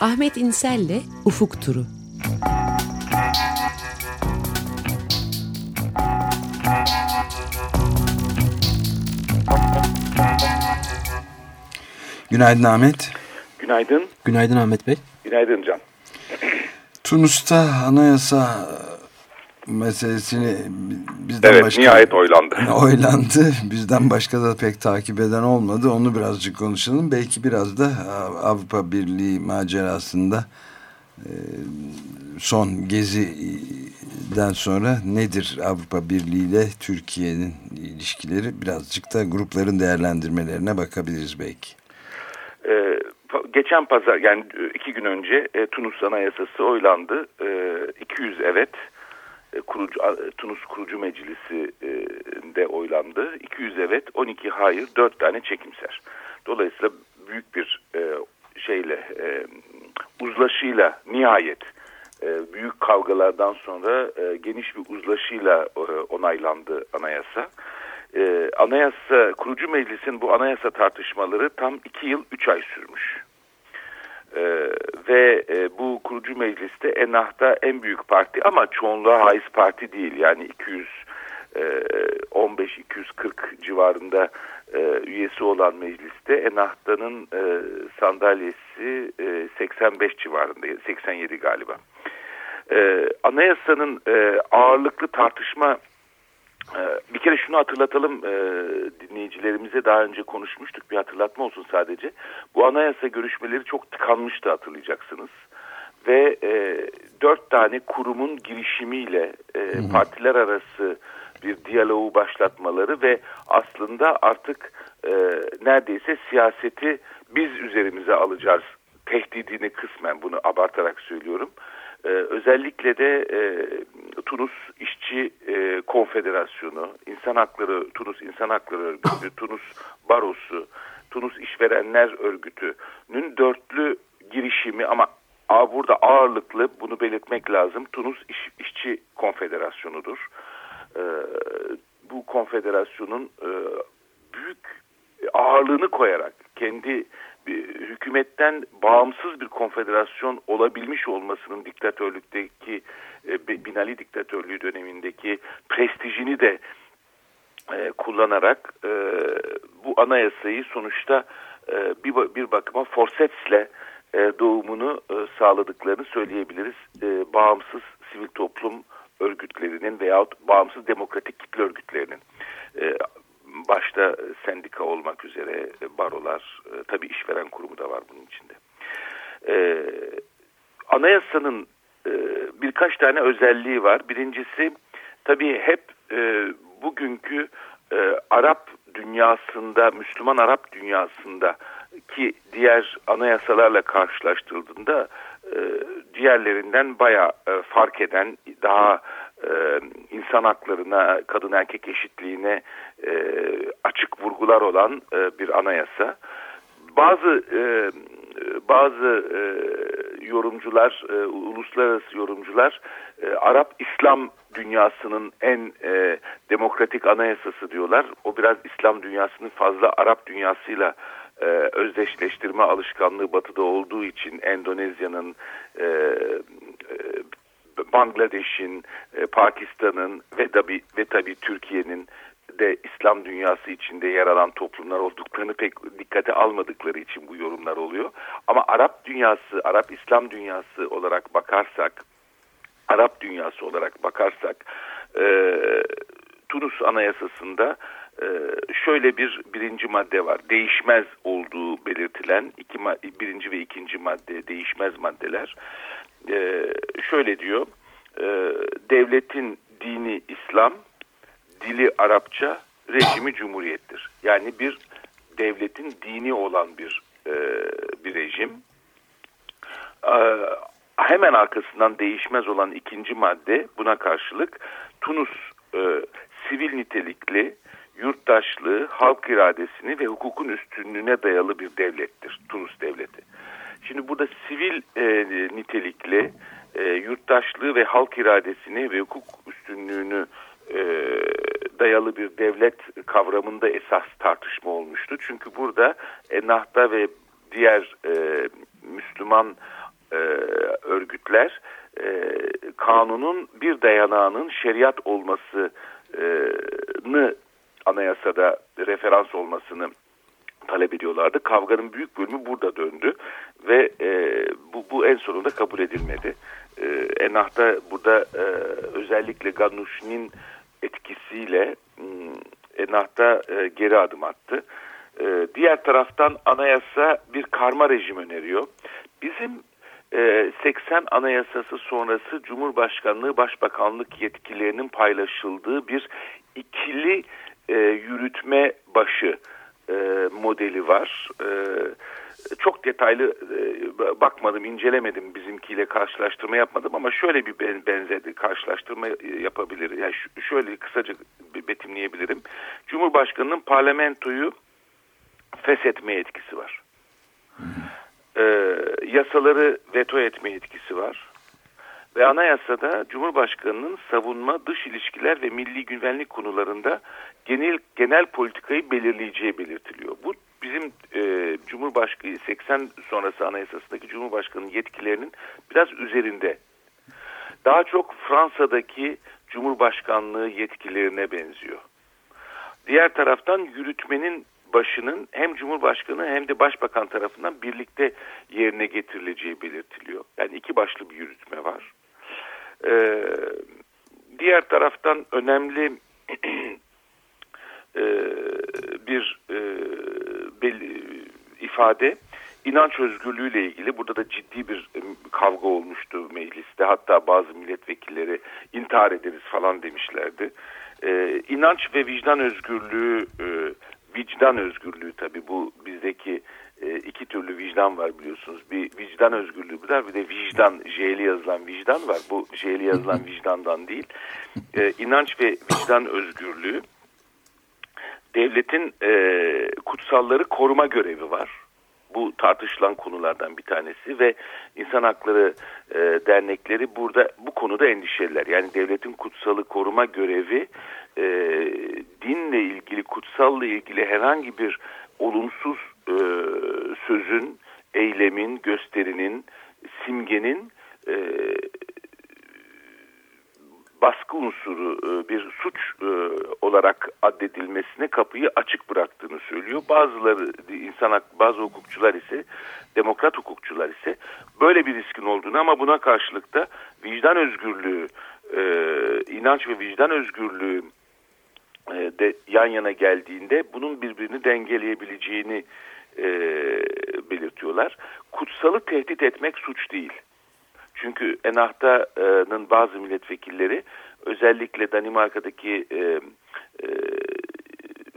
Ahmet İnsel'le Ufuk Turu. Günaydın Ahmet. Günaydın. Günaydın Ahmet Bey. Günaydın Can. Tunus'ta anayasa meselesini bizden evet, başka... nihayet oylandı. Oylandı. Bizden başka da pek takip eden olmadı. Onu birazcık konuşalım. Belki biraz da Avrupa Birliği macerasında e, son geziden sonra nedir Avrupa Birliği ile Türkiye'nin ilişkileri birazcık da grupların değerlendirmelerine bakabiliriz belki. Ee, geçen pazar yani iki gün önce e, Tunus Anayasası oylandı. E, 200 evet e, kurucu, Tunus Kurucu Meclisi e, oylandı. 200 evet 12 hayır 4 tane çekimser. Dolayısıyla büyük bir e, şeyle e, uzlaşıyla nihayet e, büyük kavgalardan sonra e, geniş bir uzlaşıyla e, onaylandı anayasa. E, anayasa kurucu meclisin bu anayasa tartışmaları tam iki yıl üç ay sürmüş. Ve e, bu kurucu mecliste Ennah'ta en büyük parti ama çoğunluğa haiz parti değil. Yani 215-240 e, civarında e, üyesi olan mecliste Ennahta'nın e, sandalyesi e, 85 civarında, 87 galiba. Anayasanın ağırlıklı tartışma bir kere şunu hatırlatalım e, dinleyicilerimize daha önce konuşmuştuk bir hatırlatma olsun sadece. Bu anayasa görüşmeleri çok tıkanmıştı hatırlayacaksınız. Ve e, dört tane kurumun girişimiyle e, partiler arası bir diyaloğu başlatmaları ve aslında artık e, neredeyse siyaseti biz üzerimize alacağız tehdidini kısmen bunu abartarak söylüyorum. Ee, özellikle de e, Tunus İşçi e, Konfederasyonu, İnsan Hakları, Tunus İnsan Hakları Örgütü, Tunus Barosu, Tunus İşverenler Örgütü'nün dörtlü girişimi ama burada ağırlıklı bunu belirtmek lazım. Tunus İş, İşçi Konfederasyonu'dur. E, bu konfederasyonun e, büyük ağırlığını koyarak kendi hükümetten bağımsız bir konfederasyon olabilmiş olmasının diktatörlükteki e, Binali diktatörlüğü dönemindeki prestijini de e, kullanarak e, bu anayasayı sonuçta bir, bakıma forsetsle doğumunu sağladıklarını söyleyebiliriz. Bağımsız sivil toplum örgütlerinin veyahut bağımsız demokratik kitle örgütlerinin. E, başta sendika olmak üzere barolar, e, tabii işveren kurumu da var bunun içinde. E, anayasanın e, birkaç tane özelliği var. Birincisi tabii hep e, bugünkü e, Arap dünyasında, Müslüman Arap dünyasında ki diğer anayasalarla karşılaştırıldığında e, diğerlerinden baya e, fark eden, daha e, insan haklarına, kadın erkek eşitliğine e, açık vurgular olan e, bir anayasa. Bazı e, bazı e, yorumcular, e, uluslararası yorumcular e, Arap İslam dünyasının en e, demokratik anayasası diyorlar. O biraz İslam dünyasının fazla Arap dünyasıyla e, özdeşleştirme alışkanlığı batıda olduğu için Endonezya'nın e, e, Bangladeş'in, e, Pakistan'ın ve tabi ve tabi Türkiye'nin de İslam dünyası içinde yer alan toplumlar olduklarını pek dikkate almadıkları için bu yorumlar oluyor. Ama Arap dünyası, Arap İslam dünyası olarak bakarsak, Arap dünyası olarak bakarsak, e, Tunus Anayasası'nda e, şöyle bir birinci madde var. Değişmez olduğu belirtilen iki, birinci ve ikinci madde değişmez maddeler. E, şöyle diyor, e, devletin dini İslam, dili Arapça, rejimi cumhuriyettir. Yani bir devletin dini olan bir e, bir rejim. E, hemen arkasından değişmez olan ikinci madde buna karşılık Tunus e, sivil nitelikli, yurttaşlığı, halk iradesini ve hukukun üstünlüğüne dayalı bir devlettir. Tunus devleti. Şimdi burada sivil e, nitelikli, e, yurttaşlığı ve halk iradesini ve hukuk üstünlüğünü dayalı bir devlet kavramında esas tartışma olmuştu. Çünkü burada Ennahda ve diğer e, Müslüman e, örgütler e, kanunun bir dayanağının şeriat olmasını anayasada referans olmasını talep ediyorlardı. Kavganın büyük bölümü burada döndü ve e, bu, bu en sonunda kabul edilmedi. E, Enah'ta burada e, özellikle Ganuş'un etkisiyle hmm, Enah'ta e, geri adım attı. E, diğer taraftan anayasa bir karma rejim öneriyor. Bizim e, 80 anayasası sonrası Cumhurbaşkanlığı Başbakanlık yetkilerinin paylaşıldığı bir ikili e, yürütme başı e, modeli var. E, çok detaylı e, bakmadım, incelemedim bizimkiyle karşılaştırma yapmadım ama şöyle bir benzedi karşılaştırma yapabilir. Yani şöyle kısaca betimleyebilirim. Cumhurbaşkanının parlamentoyu feshetme etkisi var. E, yasaları veto etme etkisi var. Ve anayasada Cumhurbaşkanı'nın savunma, dış ilişkiler ve milli güvenlik konularında genel genel politikayı belirleyeceği belirtiliyor. Bu bizim e, Cumhurbaşkanı 80 sonrası anayasasındaki Cumhurbaşkanı'nın yetkilerinin biraz üzerinde. Daha çok Fransa'daki Cumhurbaşkanlığı yetkilerine benziyor. Diğer taraftan yürütmenin başının hem Cumhurbaşkanı hem de Başbakan tarafından birlikte yerine getirileceği belirtiliyor. Yani iki başlı bir yürütme var. Ee, diğer taraftan önemli e, bir e, ifade inanç özgürlüğüyle ilgili burada da ciddi bir e, kavga olmuştu mecliste hatta bazı milletvekilleri intihar ederiz falan demişlerdi. Ee, inanç ve vicdan özgürlüğü e, vicdan özgürlüğü tabi bu bizdeki e, iki türlü vicdan var biliyorsunuz. Bir vicdan özgürlüğü var bir de vicdan J'li yazılan vicdan var. Bu J'li yazılan vicdandan değil. E, inanç ve vicdan özgürlüğü devletin e, kutsalları koruma görevi var. Bu tartışılan konulardan bir tanesi ve insan hakları e, dernekleri burada bu konuda endişeliler. Yani devletin kutsalı koruma görevi e, dinle ilgili, kutsalla ilgili herhangi bir olumsuz e, sözün, eylemin, gösterinin, simgenin e, baskı unsuru e, bir suç e, olarak addedilmesine kapıyı açık bıraktığını söylüyor. Bazıları insan bazı hukukçular ise demokrat hukukçular ise böyle bir riskin olduğunu ama buna karşılık da vicdan özgürlüğü, e, inanç ve vicdan özgürlüğü de yan yana geldiğinde bunun birbirini dengeleyebileceğini belirtiyorlar. Kutsalı tehdit etmek suç değil. Çünkü Enahta'nın bazı milletvekilleri özellikle Danimarka'daki e, e,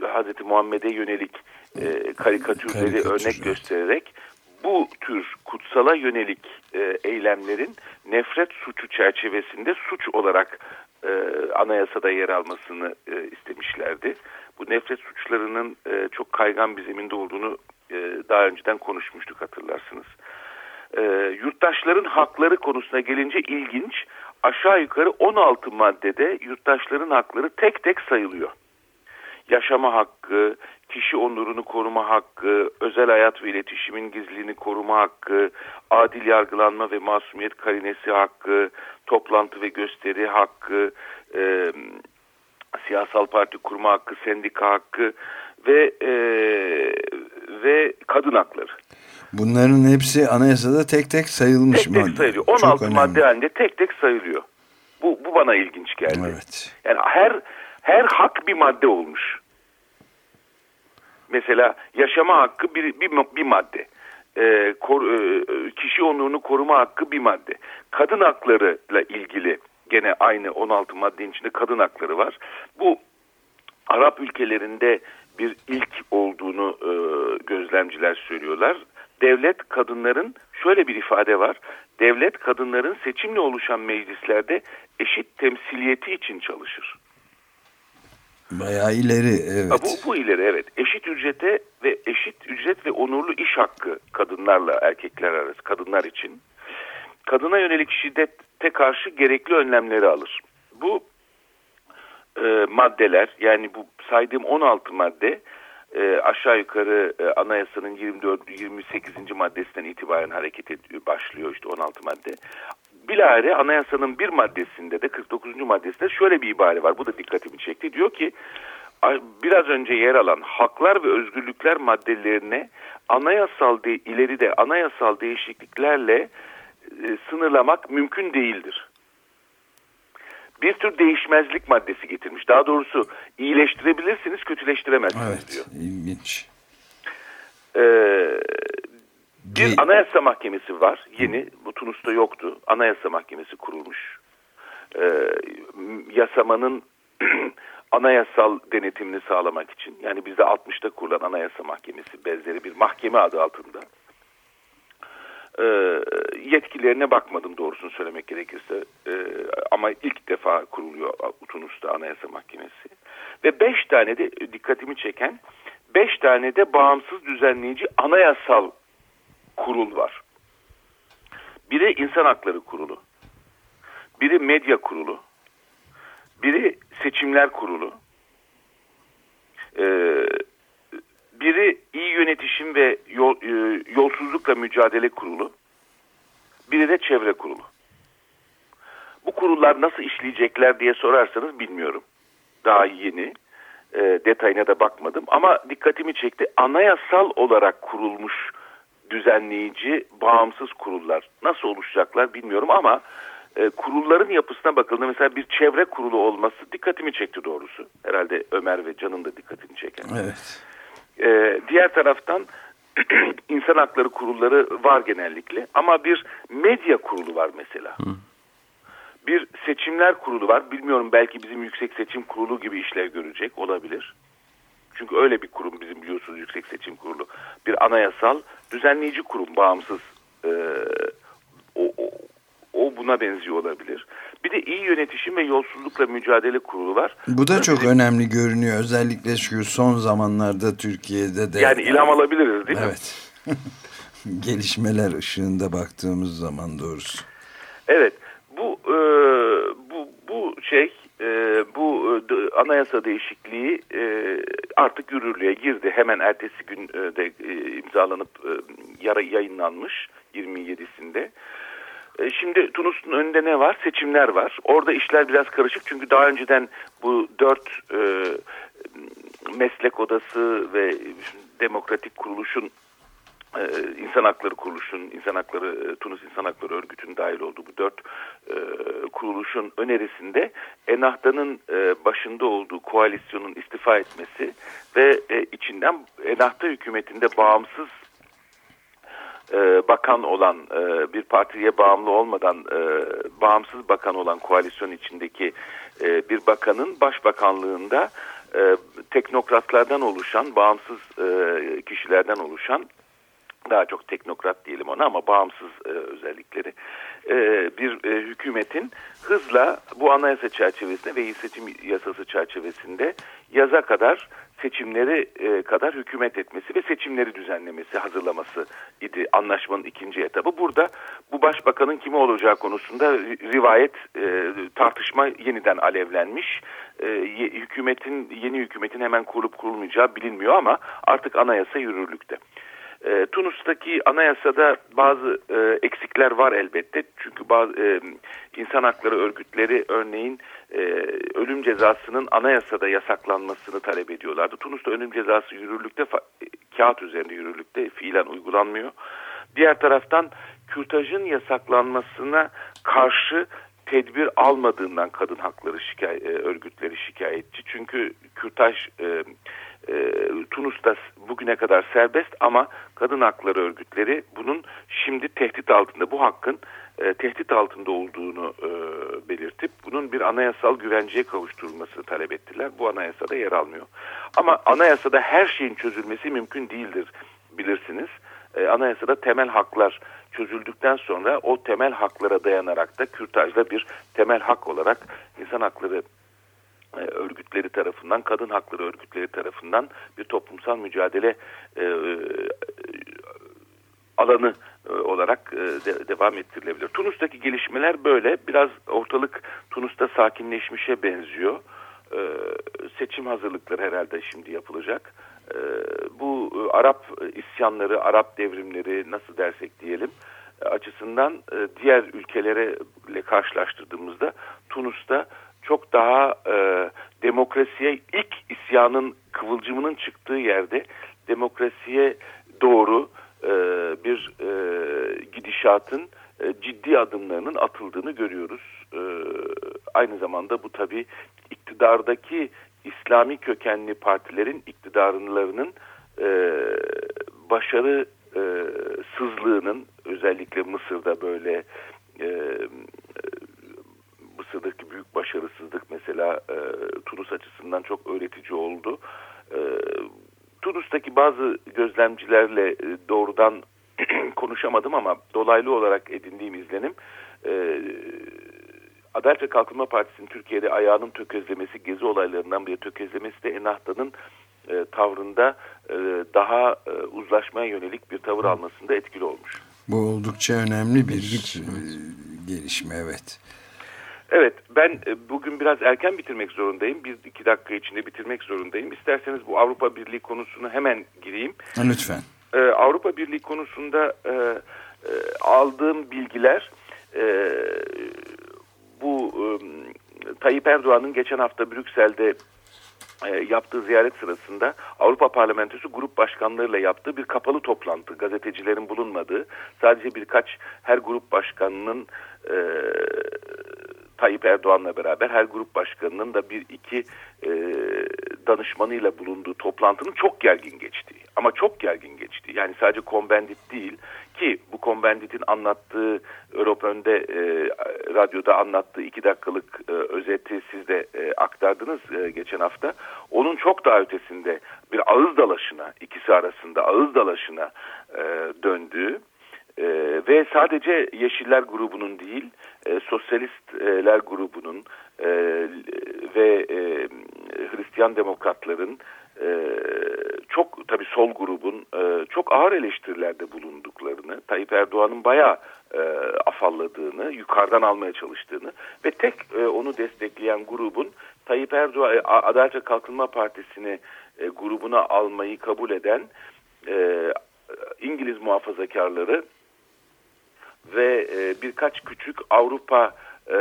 Hazreti Muhammed'e yönelik e, karikatürleri Karikatür, örnek göstererek bu tür kutsala yönelik e, eylemlerin nefret suçu çerçevesinde suç olarak e, anayasada yer almasını e, istemişlerdi. Bu nefret suçlarının e, çok kaygan bir zeminde olduğunu e, daha önceden konuşmuştuk hatırlarsınız e, yurttaşların hakları konusuna gelince ilginç. Aşağı yukarı 16 maddede yurttaşların hakları tek tek sayılıyor. Yaşama hakkı, kişi onurunu koruma hakkı, özel hayat ve iletişimin gizliliğini koruma hakkı, adil yargılanma ve masumiyet karinesi hakkı, toplantı ve gösteri hakkı, e, siyasal parti kurma hakkı, sendika hakkı ve e, ve kadın hakları. Bunların hepsi anayasada tek tek sayılmış tek tek sayılıyor. 16 madde halinde tek tek sayılıyor. Bu, bu bana ilginç geldi. Evet. Yani her her hak bir madde olmuş. Mesela yaşama hakkı bir, bir, bir madde. Ee, kor, e, kişi onurunu koruma hakkı bir madde. Kadın haklarıyla ilgili gene aynı 16 maddenin içinde kadın hakları var. Bu Arap ülkelerinde bir ilk olduğunu e, gözlemciler söylüyorlar devlet kadınların şöyle bir ifade var. Devlet kadınların seçimle oluşan meclislerde eşit temsiliyeti için çalışır. Bayağı ileri evet. Bu, bu ileri evet. Eşit ücrete ve eşit ücret ve onurlu iş hakkı kadınlarla erkekler arası kadınlar için. Kadına yönelik şiddete karşı gerekli önlemleri alır. Bu e, maddeler yani bu saydığım 16 madde e, aşağı yukarı e, anayasanın 24 28. maddesinden itibaren hareket ediyor, başlıyor işte 16 madde. Bilahare anayasanın bir maddesinde de 49. maddesinde şöyle bir ibare var. Bu da dikkatimi çekti. Diyor ki biraz önce yer alan haklar ve özgürlükler maddelerine anayasal de, ileride anayasal değişikliklerle e, sınırlamak mümkün değildir. Bir tür değişmezlik maddesi getirmiş. Daha doğrusu iyileştirebilirsiniz, kötüleştiremezsiniz evet, diyor. ilginç. Ee, bir anayasa mahkemesi var. Yeni. Bu Tunus'ta yoktu. Anayasa mahkemesi kurulmuş. Ee, yasamanın anayasal denetimini sağlamak için. Yani bizde 60'ta kurulan anayasa mahkemesi benzeri bir mahkeme adı altında. Ee, yetkilerine bakmadım doğrusunu söylemek gerekirse. Ee, ama ilk defa kuruluyor Tunus'ta anayasa mahkemesi. Ve beş tane de dikkatimi çeken beş tane de bağımsız düzenleyici anayasal kurul var. Biri insan hakları kurulu, biri medya kurulu, biri seçimler kurulu, ee, biri iyi yönetişim ve yol, e, yolsuzlukla mücadele kurulu, biri de çevre kurulu. Bu kurullar nasıl işleyecekler diye sorarsanız bilmiyorum. Daha yeni, e, detayına da bakmadım ama dikkatimi çekti. Anayasal olarak kurulmuş düzenleyici bağımsız kurullar nasıl oluşacaklar bilmiyorum ama e, kurulların yapısına bakıldığında mesela bir çevre kurulu olması dikkatimi çekti doğrusu. Herhalde Ömer ve Can'ın da dikkatini çeken. Evet. E, diğer taraftan insan hakları kurulları var genellikle ama bir medya kurulu var mesela. Hı. Bir seçimler kurulu var. Bilmiyorum belki bizim yüksek seçim kurulu gibi işler görecek olabilir. Çünkü öyle bir kurum bizim biliyorsunuz yüksek seçim kurulu. Bir anayasal düzenleyici kurum bağımsız e, o buna benziyor olabilir. Bir de iyi yönetişim ve yolsuzlukla mücadele kurulu var. Bu da çok önemli görünüyor. Özellikle şu son zamanlarda Türkiye'de de. Yani ilham alabiliriz değil mi? Evet. Gelişmeler ışığında baktığımız zaman doğrusu. Evet. Bu e, bu bu şey e, bu e, anayasa değişikliği e, artık yürürlüğe girdi. Hemen ertesi gün e, de e, imzalanıp e, yara yayınlanmış 27'sinde. E, şimdi Tunus'un önünde ne var? Seçimler var. Orada işler biraz karışık çünkü daha önceden bu dört e, meslek odası ve demokratik kuruluşun e, insan hakları kuruluşun, insan hakları e, Tunus İnsan Hakları Örgütü'nün dahil olduğu bu dört e, kuruluşun önerisinde Ennahda'nın e, başında olduğu koalisyonun istifa etmesi ve e, içinden Ennahda hükümetinde bağımsız e, bakan olan e, bir partiye bağımlı olmadan e, bağımsız bakan olan koalisyon içindeki e, bir bakanın başbakanlığında e, teknokratlardan oluşan bağımsız e, kişilerden oluşan daha çok teknokrat diyelim ona ama bağımsız e, özellikleri e, bir e, hükümetin hızla bu anayasa çerçevesinde ve seçim yasası çerçevesinde yaza kadar seçimleri e, kadar hükümet etmesi ve seçimleri düzenlemesi, hazırlaması idi anlaşmanın ikinci etabı. Burada bu başbakanın kimi olacağı konusunda rivayet, e, tartışma yeniden alevlenmiş. E, hükümetin yeni hükümetin hemen kurulup kurulmayacağı bilinmiyor ama artık anayasa yürürlükte. E, Tunus'taki anayasada bazı e, eksikler var elbette. Çünkü bazı e, insan hakları örgütleri örneğin e, ölüm cezasının anayasada yasaklanmasını talep ediyorlardı. Tunus'ta ölüm cezası yürürlükte, kağıt üzerinde yürürlükte fiilen uygulanmıyor. Diğer taraftan kürtajın yasaklanmasına karşı tedbir almadığından kadın hakları şikay e, örgütleri şikayetçi. Çünkü kürtaj e, e, Tunus'ta bugüne kadar serbest ama kadın hakları örgütleri bunun şimdi tehdit altında bu hakkın e, tehdit altında olduğunu e, belirtip bunun bir anayasal güvenceye kavuşturulmasını talep ettiler. Bu anayasada yer almıyor. Ama anayasada her şeyin çözülmesi mümkün değildir bilirsiniz. E, anayasada temel haklar çözüldükten sonra o temel haklara dayanarak da kürtajda bir temel hak olarak insan hakları örgütleri tarafından, kadın hakları örgütleri tarafından bir toplumsal mücadele e, e alanı e, olarak e, de, devam ettirilebilir. Tunus'taki gelişmeler böyle. Biraz ortalık Tunus'ta sakinleşmişe benziyor. E, seçim hazırlıkları herhalde şimdi yapılacak. e, bu e, Arap isyanları, Arap devrimleri nasıl dersek diyelim e, açısından e, diğer ülkelere karşılaştırdığımızda Tunus'ta çok daha e, demokrasiye ilk isyanın kıvılcımının çıktığı yerde demokrasiye doğru e, bir e, gidişatın e, ciddi adımlarının atıldığını görüyoruz. E, aynı zamanda bu tabi iktidardaki İslami kökenli partilerin iktidarlarının e, başarı e, sızlığının özellikle Mısır'da böyle e, Mısır'daki büyük başarısızlık mesela e, Tunus açısından çok öğretici oldu. E, Tunus'taki bazı gözlemcilerle e, doğrudan konuşamadım ama dolaylı olarak edindiğim izlenim e, Adalet ve Kalkınma Partisi'nin Türkiye'de ayağının tökezlemesi, gezi olaylarından biri tökezlemesi de Enahta'nın e, tavrında e, daha e, uzlaşmaya yönelik bir tavır almasında etkili olmuş. Bu oldukça önemli bir e, gelişme evet. Evet ben e, bugün biraz erken bitirmek zorundayım. Bir iki dakika içinde bitirmek zorundayım. İsterseniz bu Avrupa Birliği konusunu hemen gireyim. Lütfen. Ee, Avrupa Birliği konusunda e, e, aldığım bilgiler e, bu e, Tayyip Erdoğan'ın geçen hafta Brüksel'de e, yaptığı ziyaret sırasında Avrupa Parlamentosu grup başkanlarıyla yaptığı bir kapalı toplantı, gazetecilerin bulunmadığı, sadece birkaç her grup başkanının e, Tayyip Erdoğan'la beraber her grup başkanının da bir iki e, danışmanıyla bulunduğu toplantının çok gergin geçtiği. Ama çok gergin geçti. Yani sadece konbendit değil ki bu konbenditin anlattığı Europön'de e, radyoda anlattığı iki dakikalık e, özeti siz de e, aktardınız e, geçen hafta. Onun çok daha ötesinde bir ağız dalaşına ikisi arasında ağız dalaşına e, döndüğü e, ve sadece Yeşiller grubunun değil, e, Sosyalistler grubunun e, ve e, Hristiyan Demokratların e, çok tabi sol grubun e, çok ağır eleştirilerde bulunduklarını, Tayyip Erdoğan'ın bayağı e, afalladığını, yukarıdan almaya çalıştığını ve tek e, onu destekleyen grubun Tayyip Erdoğan, e, Adalet ve Kalkınma Partisi'ni e, grubuna almayı kabul eden e, İngiliz muhafazakarları ve e, birkaç küçük Avrupa e,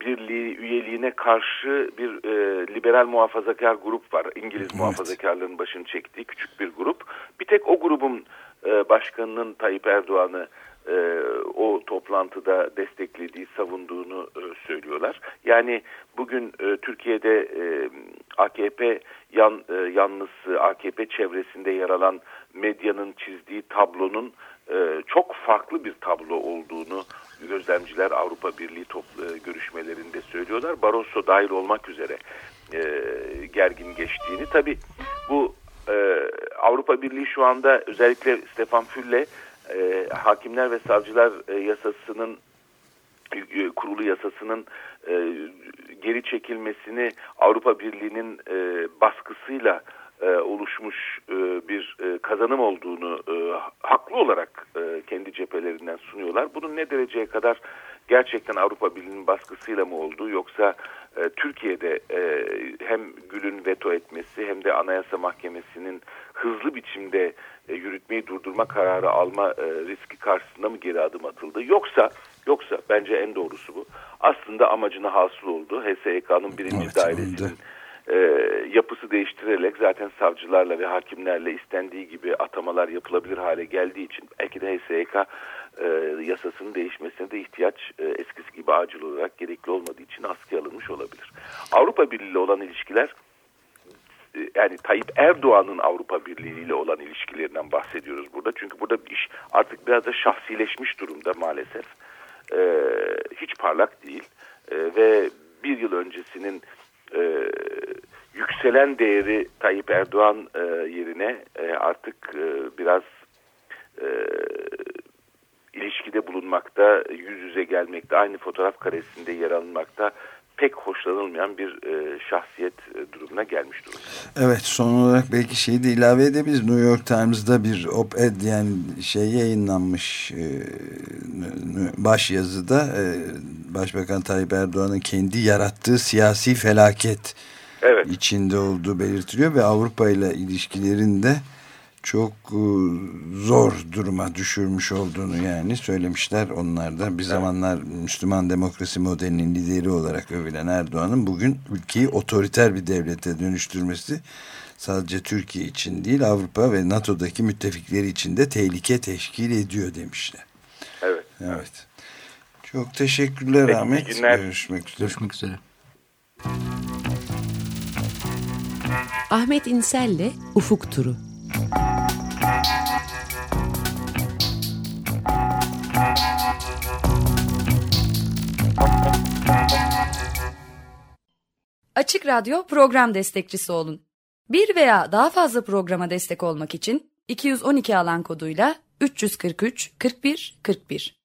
Birliği üyeliğine karşı bir e, liberal muhafazakar grup var. İngiliz evet. muhafazakarların başını çektiği küçük bir grup. Bir tek o grubun e, başkanının Tayyip Erdoğan'ı e, o toplantıda desteklediği, savunduğunu e, söylüyorlar. Yani bugün e, Türkiye'de e, AKP yan, e, yanlısı, AKP çevresinde yer alan medyanın çizdiği tablonun e, çok farklı bir tablo olduğunu gözlemciler Avrupa Birliği toplu, e, görüşmelerinde söylüyorlar. Barroso dahil olmak üzere e, gergin geçtiğini. Tabi bu e, Avrupa Birliği şu anda özellikle Stefan Fülle e, hakimler ve savcılar e, yasasının e, kurulu yasasının e, geri çekilmesini Avrupa Birliği'nin e, baskısıyla e, oluşmuş e, bir e, kazanım olduğunu e, haklı olarak e, kendi cephelerinden sunuyorlar. Bunun ne dereceye kadar gerçekten Avrupa Birliği'nin baskısıyla mı oldu yoksa e, Türkiye'de e, hem Gül'ün veto etmesi hem de Anayasa Mahkemesi'nin hızlı biçimde e, yürütmeyi durdurma kararı alma e, riski karşısında mı geri adım atıldı? Yoksa yoksa bence en doğrusu bu. Aslında amacına hasıl oldu. HSYK'nın birinci evet, dairesinin e, yapısı değiştirerek zaten savcılarla ve hakimlerle istendiği gibi atamalar yapılabilir hale geldiği için belki de HSYK e, yasasının değişmesine de ihtiyaç e, eskisi gibi acil olarak gerekli olmadığı için askıya alınmış olabilir. Avrupa Birliği ile olan ilişkiler e, yani Tayyip Erdoğan'ın Avrupa Birliği ile olan ilişkilerinden bahsediyoruz burada. Çünkü burada iş artık biraz da şahsileşmiş durumda maalesef. E, hiç parlak değil. E, ve bir yıl öncesinin e, yükselen değeri Tayyip Erdoğan e, yerine e, artık e, biraz e, ilişkide bulunmakta, yüz yüze gelmekte, aynı fotoğraf karesinde yer alınmakta pek hoşlanılmayan bir e, şahsiyet e, durumuna gelmiş durumda. Evet son olarak belki şeyi de ilave edebiliriz. New York Times'da bir op-ed yani şey yayınlanmış e, baş yazıda e, Başbakan Tayyip Erdoğan'ın kendi yarattığı siyasi felaket evet. içinde olduğu belirtiliyor ve Avrupa ile ilişkilerinde çok e, zor duruma düşürmüş olduğunu yani söylemişler onlar da. Bir zamanlar Müslüman demokrasi modelinin lideri olarak övülen Erdoğan'ın bugün ülkeyi otoriter bir devlete dönüştürmesi sadece Türkiye için değil Avrupa ve NATO'daki müttefikleri için de tehlike teşkil ediyor demişler. Evet. Evet. Çok teşekkürler Peki, Ahmet. Günler. Görüşmek üzere. Görüşmek üzere. Ahmet İnsel'le Ufuk Turu. Açık Radyo program destekçisi olun. Bir veya daha fazla programa destek olmak için 212 alan koduyla 343 41 41